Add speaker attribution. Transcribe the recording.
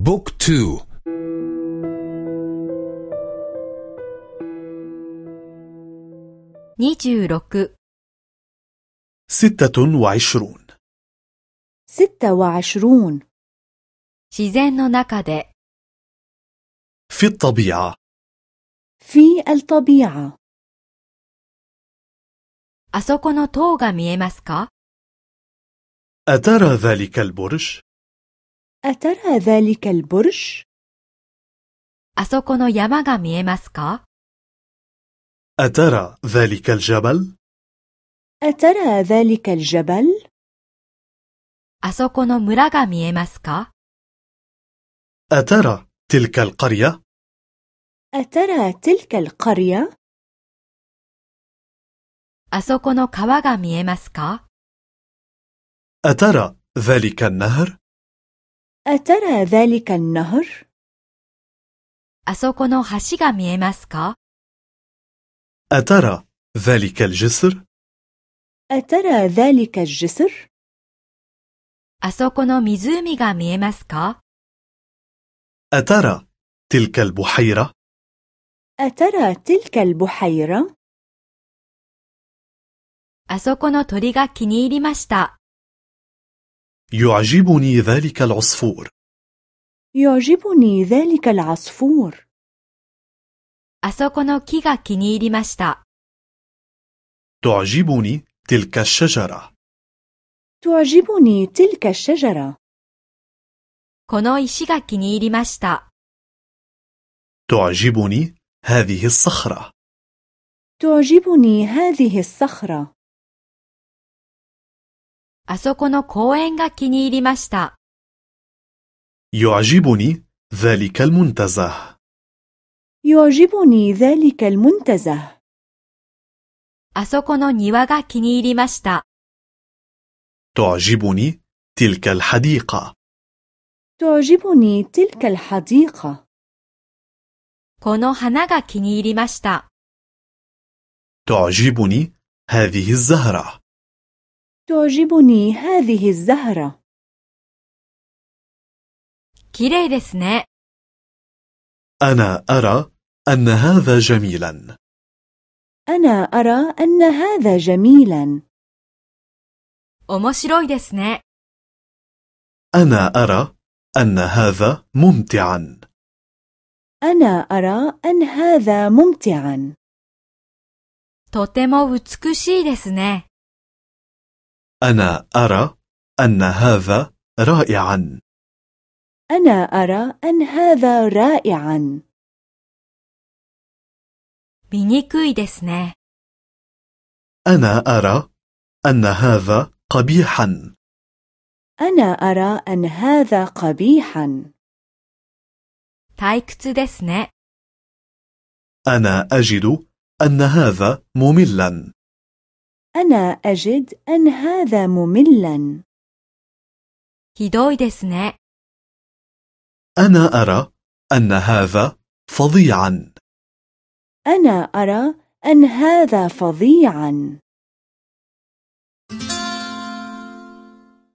Speaker 1: بوك تو
Speaker 2: 26
Speaker 3: ستة وعشرون
Speaker 4: ستة وعشرون
Speaker 2: 自然の中で
Speaker 3: في الطبيعة
Speaker 4: في الطبيعة
Speaker 2: あそこの塔が見えますか
Speaker 3: أترى ذلك البرج؟
Speaker 4: أترى ذلك البرج؟
Speaker 2: あそこの山が見えますか
Speaker 3: أترى ذلك الجبل؟
Speaker 4: أترى ذلك الجبل؟
Speaker 2: あそこの村が見えますか
Speaker 3: أترى تلك القرية؟
Speaker 4: أترى تلك القرية؟
Speaker 2: あそこの川が見えますか
Speaker 3: أترى ذلك النهر؟
Speaker 4: أترى ذلك النهر؟
Speaker 2: あそこの橋が見えますか
Speaker 3: أترى ذلك الجسر؟
Speaker 4: أترى ذلك الجسر؟
Speaker 2: あそこの湖が見えますか
Speaker 3: أترى تلك البحيرة؟
Speaker 4: أترى تلك البحيرة؟
Speaker 2: あそこの鳥が気に入りました。
Speaker 3: يعجبني ذلك العصفور
Speaker 4: يعجبني ذلك العصفور
Speaker 2: あそこの木が気に入りました。
Speaker 3: تعجبني تلك الشجرة
Speaker 4: تعجبني تلك الشجرة
Speaker 2: この石が気に入りました。
Speaker 3: تعجبني هذه الصخرة
Speaker 4: تعجبني هذه الصخرة
Speaker 2: あそこの公園が気に入りました。
Speaker 3: يعجبني ذلك المنتزه
Speaker 4: يعجبني ذلك المنتزه
Speaker 2: あそこの庭が気に入りました。
Speaker 3: تعجبني تلك الحديقة
Speaker 4: تعجبني تلك الحديقة
Speaker 2: この花が気に入りました。
Speaker 3: تعجبني هذه الزهرة
Speaker 4: تعجبني هذه الزهرة
Speaker 2: 綺麗ですね。
Speaker 3: أنا أرى أن هذا جميلا
Speaker 4: أنا أرى أن هذا جميلا
Speaker 2: 面白いですね。
Speaker 3: أنا أرى أن هذا ممتعا
Speaker 4: أنا أرى أن هذا ممتعا
Speaker 2: とても美しいですね。
Speaker 3: أنا أرى أن هذا رائعا
Speaker 4: أنا أرى أن هذا رائعا
Speaker 2: 醜いですね。
Speaker 3: أنا أرى أن هذا قبيحا
Speaker 4: أنا أرى أن هذا قبيحا
Speaker 2: 退屈ですね。
Speaker 3: أنا أجد أن هذا مملا
Speaker 4: أنا أجد أن هذا مملا
Speaker 2: ひどいですね。
Speaker 3: أنا أرى أن هذا فظيعا
Speaker 4: أنا أرى أن هذا فظيعا